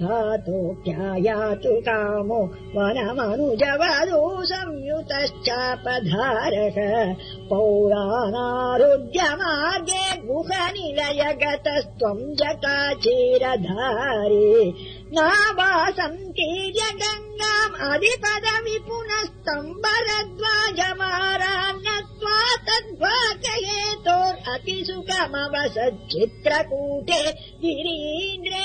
धातोऽप्यायातु कामो वनमनुजवधू संयुतश्चापधारः पौराणारुद्यमार्गे गुहनिलय गतस्त्वम् जटाचीरधारे। नावासन्तीर्य गङ्गाम् अधिपदवि पुनस्तम् बलद्वाजमाराङ्गत्वा तद्वाचयेतोरतिसुखमवसच्चित्रकूटे गिरीन्द्रे